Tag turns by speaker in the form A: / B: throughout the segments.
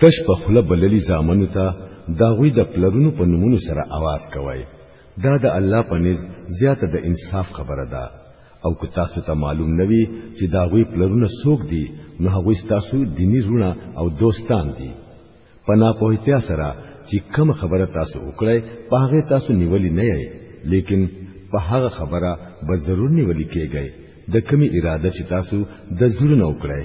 A: کش په خله بللی زامنو ته دا غوی د پلرونو په نمونو سره आवाज کوي دا د الله په نس زیاته د انصاف خبره ده او که تاسو ته معلوم نه وي چې دا غوی پلرونه څوک دي نو هغه تاسو دینی رونه او دوستان دي پنا پوهتیا سره چې کوم خبره تاسو وکړی په هغه تاسو نیولی نه یې لیکن په هغه خبره به ضرور نیولی کېږئ د کمی اراده چې تاسو د زړه
B: نه وکړئ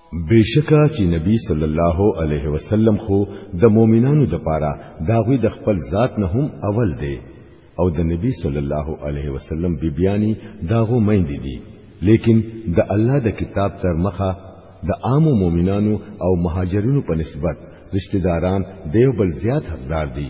A: بشکا چې نبی صلی الله علیه وسلم خو د مؤمنانو د پاره داوی د خپل ذات نه هم اول دی او د نبی صلی الله علیه وسلم بیبیانی داغو میندې دي لیکن د الله د کتاب تر مخه د عام مؤمنانو او مهاجرینو په نسبت رشتہ داران دیو بل زیات حقدار دي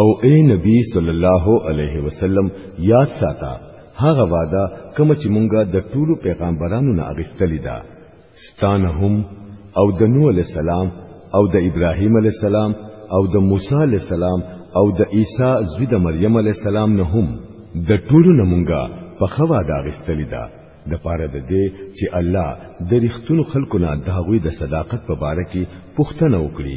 A: او اے نبی صلی الله علیه وسلم یاد ساته هغه وعده کوم چې مونږه د ټولو پیغمبرانو نه اغستلې ده ستانه هم او د نوح علی السلام او د ابراهیم علی السلام او د موسی علی السلام او د عیسی زوی د مریم علی السلام نه هم د ټولو نه مونږه په خوا دا غستلی دا د پاره د دې چې الله د رښتونو خلکو نه داوی د صداقت په باره کې پوښتنه وکړي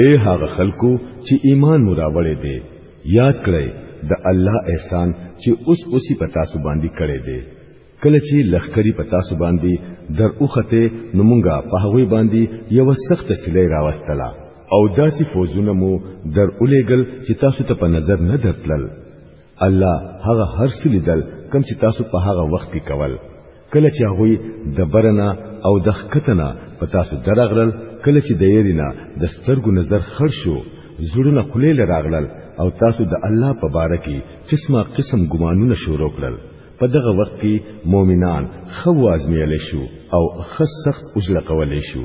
A: اے هغه خلکو چې ایمان مو راوړې دي یاد کړئ د الله احسان چې اوس اوسې پتا سو باندې کړې دي کله چې لخکری پتا سو باندې در اوخته نمونګه په هغه باندې یو سخت سلی راوستلا او داسې فوزونه مو در اولېګل چې تاسو ته په نظر نه درتلل الله هغه هر څه لیدل کوم چې تاسو په هغه وخت کې کول کله چې هغه د برنا او د خکتنا په تاسو درغلل کله چې د یرینا د سترګو نظر خړ شو زړونه خلې لراغلل او تاسو د الله په باره کې قسمه قسم ګمانونه شروع کړل په دغه وخت کې مؤمنان خو ازمیل شو او خص سخت اجل قول شو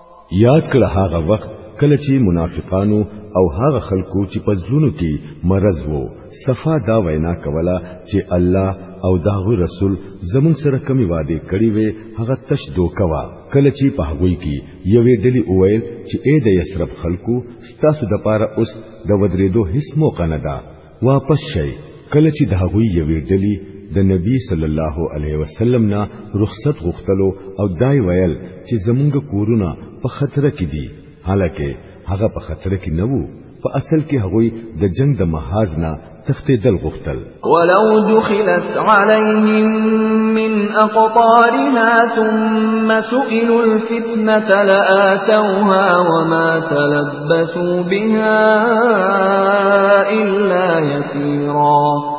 A: یاد کړه هغه وخت کله چې منافقانو او هغه خلکو چې په ځلونو کې مرز وو صفا دا وینا کوله چې الله او داغه رسول زمون سره کمی وعده کړی وي هغه تش دوکوا کله چې په هغوی کې یوې ډلې اوایل چې اې د یسرب خلکو ستاسو د پاره اوس د ودریدو هیڅ موقع نه ده واپس شئ کله چې د هغوی یوې ډلې د نبی صلی الله علیه وسلم نه رخصت غوښتلو او دای ویل چې زمونږ کورونه په خطر کې دي حالکه هغه په خطر کې نه وو په اصل کې هغوی د جنگ د محاذ نه تختیدل غوښتل
B: ولو دخلت عليهم من اقطارها ثم سئلوا الفتنه لاتوها وما تلبوا تربصوا بها الا يسيرا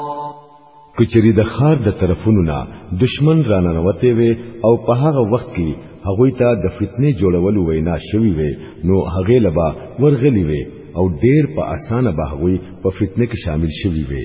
A: کچری د خار د طرفونو نه دشمن راننوتې وي او په هغه وخت کې هغه ته د فتنې جوړولو وینا شوی وي نو هغه لبا ورغلی وي او ډیر په اسانه به هغه په فتنه کې شامل شوی وي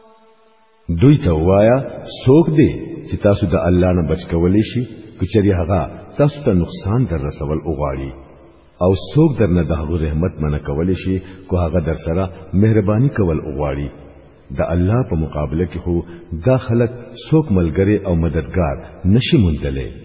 B: دوی ته وایا څوک دی چې تاسو د الله نه بچ کولې شي کچری هغه تاسو ته نقصان در رسول اوغاړي او څوک در نه د رحمت منه کولې شي کو هغه در سره مهرباني کول اوغاړي د الله په مقابله کې هو دا خلک څوک ملګری او مددگار نشي موندلې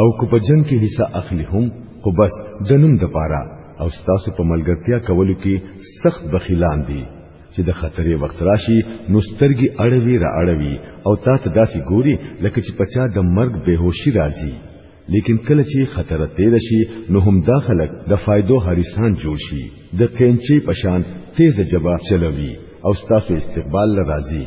B: او کو په جنگ کې حصہ اخلي هم خو بس د نوم د پاره او ستاسو په ملګرتیا کولو کې سخت بخیلان دي چې د خطرې وخت راشي نو سترګي اړوي را اړوي او تا ته داسې ګوري لکه چې پچا د مرګ بهوشي راځي لیکن کله چې خطر تیر شي نو هم دا خلک د فائدو حریسان جوړ شي د کینچي پشان تیز جواب چلوي او ستاسو استقبال لرازي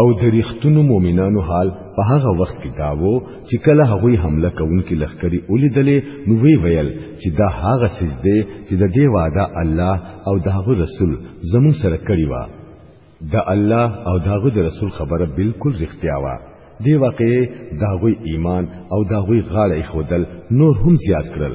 B: او د رښتونو مؤمنانو حال په هغه وخت کې داوو چې کله هغوی حمله کوونکې لخکري ولیدلې نو وی ویل چې دا هغه سیز دی چې د دې وعده الله او د هغه رسول زمون سره کړی و د الله او د هغه رسول خبره بالکل رښتیا و دی واقع داغوی ایمان او داغوی غاړه خودل نور هم زیات کړل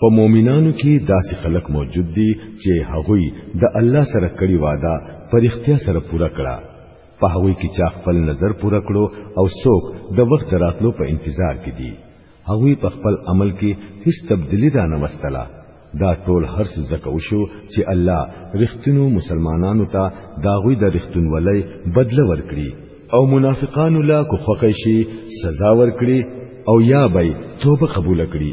B: په مؤمنانو کې داسې خلک موجود دي چې هغوی د الله سره کړی وعده پرختیا سره پوره کړه په هغوی کې چا خپل نظر پوره کړو او څوک د وخت راتلو په انتظار کې دي هغوی په خپل عمل کې هیڅ تبدیلی را نه وستله دا ټول هرڅ زکه وشو چې الله رښتینو مسلمانانو ته داغوی د رښتونولۍ بدله ورکړي او منافقانو لا کو خوښي سزا ورکړي او یا به توبه قبول کړي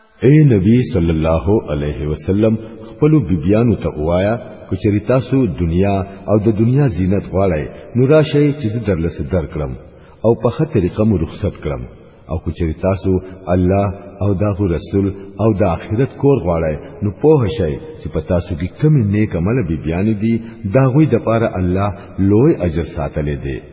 B: اے نبی صلی الله علیه وسلم خپل بیبیانو ته وایا کچری تاسو دنیا او د دنیا زینت غواړی نو راشئ چې زه درلس درکړم او په خه طریقه مو رخصت کړم او کچری تاسو الله او داغو رسول او د آخرت کور غواړی نو پوه شئ چې په تاسو کې کمی نیک عمل بیبیان دي داغوی د پاره الله لوی اجر ساتلی دی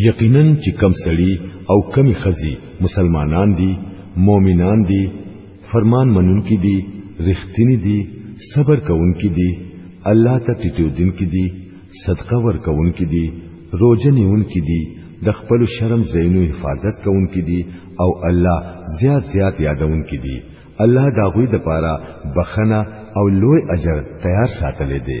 B: یقینا چې کم سړي او کمی خزي مسلمانان دي مؤمنان دي فرمان منونکي دي رښتینی دي صبر کوونکي دي الله ته ټیټودونکي دي صدقه ورکوونکي دي روزه نیونکي دي د خپل شرم زینو حفاظت کوونکي دي او الله زیات زیات یادونکي دي الله دا غوي د پاره بخنه او لوی اجر تیار ساتلې دي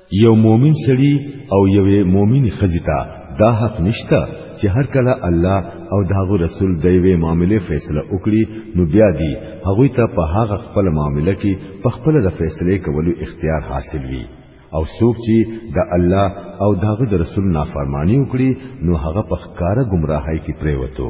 B: یو مومن سړي او یوې مومن خزي ته دا حق نشته چې هر کله الله او داغه رسول د یوې معاملې فیصله وکړي نو بیا دی هغه ته په هغه خپل معاملې کې په خپل د فیصله کولو اختیار حاصل وي او څوک چې د الله او داغه د رسول نافرمانی وکړي نو هغه په ښکارا گمراهۍ کې پریوتو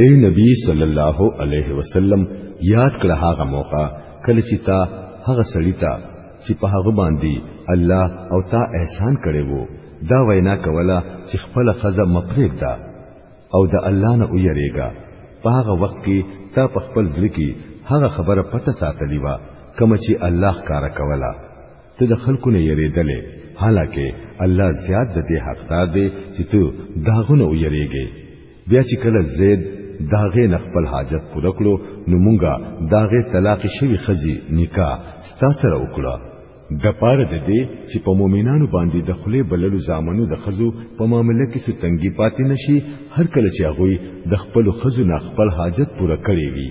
B: اے نبی صلی الله علیه وسلم یاد کړه هغه موقع کله چې تا هغه سړی ته چې په هغه باندې الله او تا احسان کړی وو دا وینا کوله چې خپل خزه مپریک دا او د الله نه ویریږي په هغه وخت کې تا په خپل ځل کې هغه خبره پټه ساتلی و کوم چې الله کار کولا ته د خلکو نه یریدلې حالکه الله زیات د دې حقدار دی چې ته داغونه ویریږي بیا چې کله زید داغه نه خپل حاجت پوره کړو نو مونږه داغه طلاق شوی خزي نکاح ستا سره وکړه د پاره د دې چې په مؤمنانو باندې د خله بللو زامنو د خزو په معاملې کې څه تنګي پاتې نشي هر کله چې هغه د خپل خزو نه خپل حاجت پوره کړی وي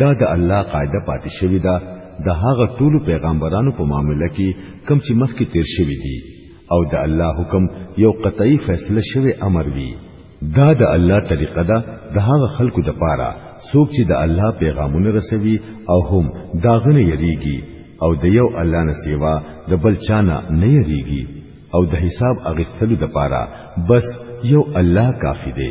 B: دا د الله قاعده پاتې شوې ده د هغه ټولو پیغمبرانو په معاملې کې کم چې مخکې تیر شوی دی او د الله حکم یو قطعی فیصله شوی امر وی دا د الله طریقه ده د هغه خلکو د پاره څوک چې د الله پیغامونه رسوي او هم داغنه یریږي او د یو الله نه سیوا د بل چانه نه یریږي او د حساب اغستلو د پاره بس یو الله کافی دی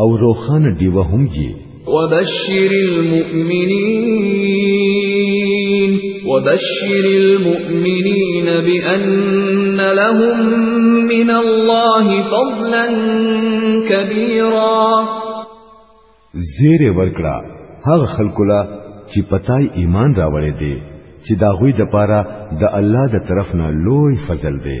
B: او روخانه دیوه هم یې
A: وبشر المؤمنين وبشر المؤمنين بأن لهم من الله فضلا كبيرا
B: زیر ورکړه هغه خلکو لا چې پتاي ایمان راوړې دي چې دا غوي د پاره د الله د طرف نه لوی فضل دی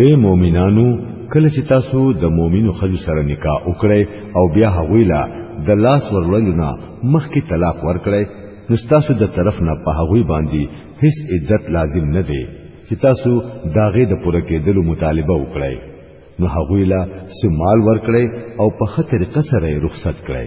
B: اے مؤمنانو کله چې تاسو د مؤمنو خځو سره نکاح وکړئ او بیا هغوی لا د لاس ورولو نه مخکې طلاق ورکړئ نو تاسو د طرف نه په هغوی باندې هیڅ عزت لازم نه دی چې تاسو داغه د پوره کېدلو مطالبه وکړئ نو هغوی لا سمال ورکړئ او په خطر قصره رخصت کړئ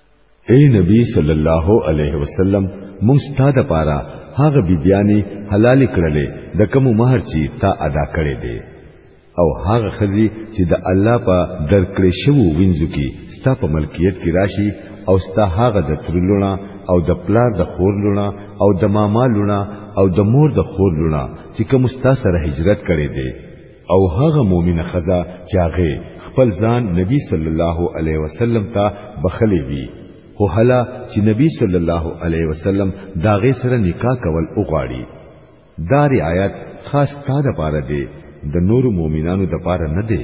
B: اے نبی صلی الله علیه وسلم مونږ ستاسو لپاره هغه بیبیانی حلال کړلې د کوم مہر چې تا ادا کړې دي او هغه خزي چې د الله په درکړې شو وینځو کې ستا په ملکیت کې راشي او ستا هغه د ترلونه او د پلار د خور لونه او د ماما لونه او د مور د خور لونه چې کوم ستا سره هجرت کړې دي او هغه مؤمنه خزه چې هغه خپل ځان نبی صلی الله علیه وسلم ته بخلې وی هو هلا چې نبی صلی الله علیه وسلم داغه سره نکاح کول وغواړي دا رعایت خاص تا د پاره دی د نور مؤمنانو د پاره نه دی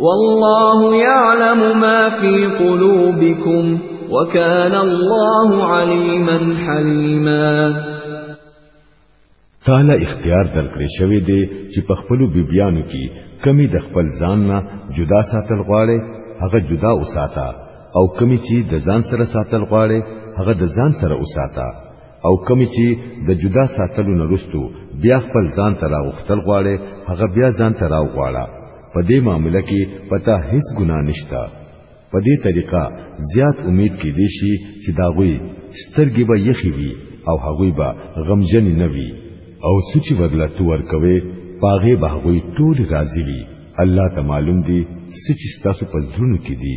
A: والله يعلم ما في قلوبكم وكان الله عليما حليما
B: تعالی اختیار درکړی شوی دی چې په خپل بیبیانو کې کمی د خپل ځان نه جدا ساتل غواړي هغه جدا وساته او کمی چې د ځان سره ساتل غواړي هغه د ځان سره وساته او کمی چې د جدا ساتلو نه رستو بیا خپل ځان ته راوختل غواړي هغه بیا ځان ته راوغواړي په دې معاملې کې پتا هیڅ ګنا نشتا په دې طریقه زیات امید کې دي شي چې دا غوي سترګې به یخي وي او هغوی به غمجن نه وي او سچ ورلا تو ور کوي پاغه به غوي ټول راضي وي الله ته معلوم دي سچ ستاسو په ځړونو کې دي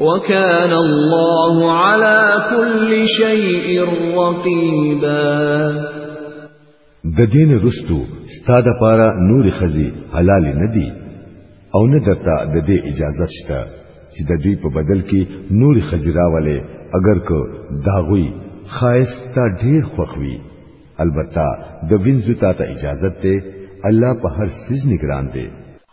A: وكان الله على كل شيء رقيبا
B: د دین رستو ستاد پارا نور خزي حلال نه دي او نه درته د دې اجازه شته چې د دوی په بدل کې نور خزي راولې اگر کو داغوي خاص تا ډیر خوخوي البته د وینځو تا ته اجازه ته الله په هر سیز نگران دی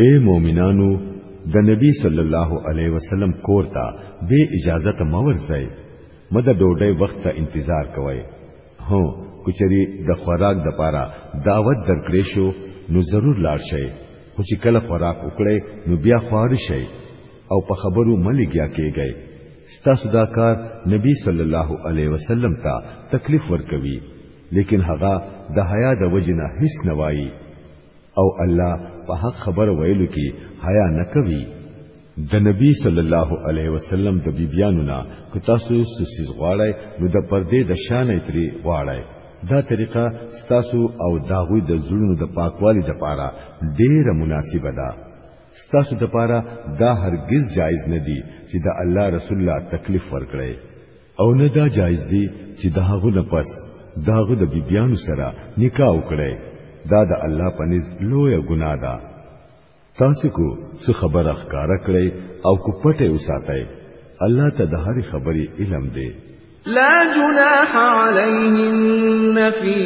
B: اے مؤمنانو د نبی صلی الله علیه وسلم کور ته به اجازه ته مورځي مده ډوډۍ وخت ته انتظار کوي هو کچري د خوراک د پاره دعوت درکړې شو نو ضرور لاړ شئ خو چې کله خوراک وکړي نو بیا خوار شئ او په خبرو ملګیا کېږئ ستاسو دا کار نبی صلی الله علیه وسلم ته تکلیف ورکوي لیکن هغه د حیا د وجنه هیڅ نه وایي او الله په حق خبر ویلو کې حیا نه کوي د نبی صلی الله علیه وسلم د بیبیانو نه که تاسو سسیز غواړی نو د پردې د شان اتری غواړی
A: دا طریقه ستاسو او داغوی د زړونو د پاکوالي د پاره ډیره مناسبه ده ستاسو د پاره دا هرگز جایز نه دی چې د الله رسول الله تکلیف ورکړي او نه دا جایز دی چې د هغه نه پس داغه د بیبیانو سره نکاح وکړي دا د الله په نس لوی ګناه ده تاسو کو څه خبره ښکارا کړئ او کو پټه وساتئ الله ته د هر خبرې علم دی
B: لا جناح عليهن في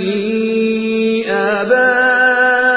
B: آبائهن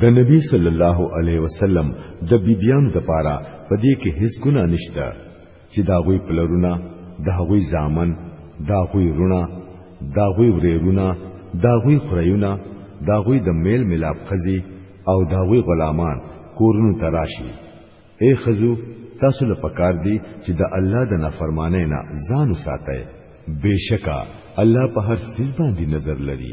A: د نبی صلی الله علیه وسلم د بیبیانو د پاره په دې کې هیڅ ګناه نشته چې دا غوي پلرونه دا غوي ځامن دا غوي رونه دا غوي ورېرونه دا غوي خړیونه دا غوي د میل ملاب خزي او دا غوي غلامان کورونو تراشي اے خزو تاسو له پکار دي چې د الله د نافرمانه نه ځان وساتئ بشکا الله په هر څه باندې نظر لري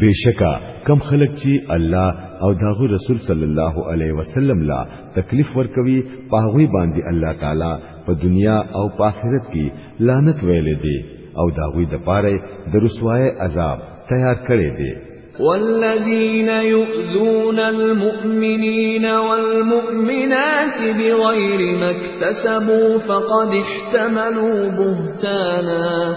A: بشکا کم خلک چې الله او داغه رسول صلی الله علیه وسلم لا تکلیف ورکوي په هغه باندې الله تعالی په دنیا او په آخرت کې لعنت ویلې دي او داغه د پاره د رسوای عذاب تیار کړي دي
B: والذين يؤذون المؤمنين والمؤمنات بغير ما اكتسبوا فقد احتملوا بهتانا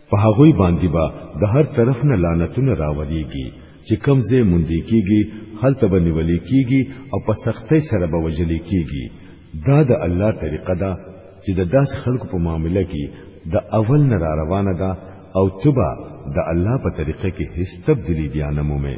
A: په هغوی باندې به د هر طرف نه لعنتونه راوړيږي چې کم ځای مونږ کېږي هلته به نیولې کېږي او په سختۍ سره به وجلې کېږي دا د الله طریقه ده چې د داس خلکو په معاملې کې د اول نه را روانه ده او تبا د الله په طریقه کې هیڅ تبدیلی
B: بیا نه مومي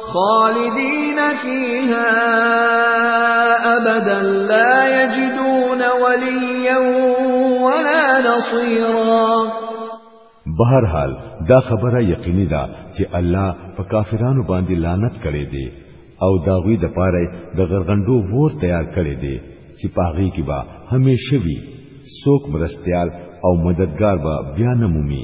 B: خالدین فیها ابدا لا یجدون ولیا ولا نصیرا
A: بهر حال دا خبره یقیني ده چې الله په کافرانو باندې لعنت کړي دي او داوی د پاره د غرغندو ور تیار کړي دي چې پاغي کې با همیشه وي سوک مرستيال او مددگار به بیا
B: نه مومي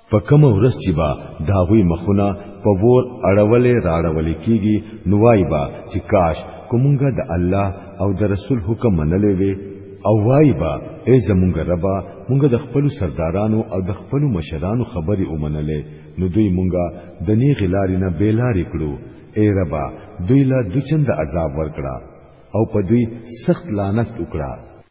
A: په کوم ورځ چې با داوی مخونه په ور اړولې راړولې کیږي نو وای با چې کاش کومګه د الله او د رسول حکم منلې وي او وای با ای زمونږ ربا مونږ د خپل سردارانو او د خپل مشرانو خبرې ومنلې نو دوی مونږه د نی غلارې نه بیلارې کړو ای ربا دوی لا دچند عذاب ورکړه او په دوی سخت لعنت وکړه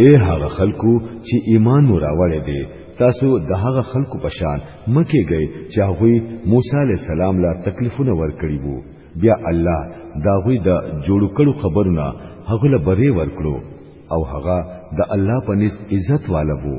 A: اے هغه خلکو چې ایمان مو راوړی دی تاسو د هغه خلکو په شان مکه گئی چې هغه موسی علی السلام لا تکلیفونه ورکړي وو بیا الله دا غوی د جوړو کړو خبرونه هغه له بری ورکړو او هغه د الله په نس عزت والا وو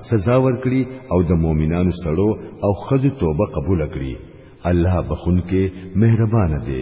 A: سزا ورکړي او د مؤمنانو سړو او خځو توبه قبول کړي الله بخون کې مهربان دی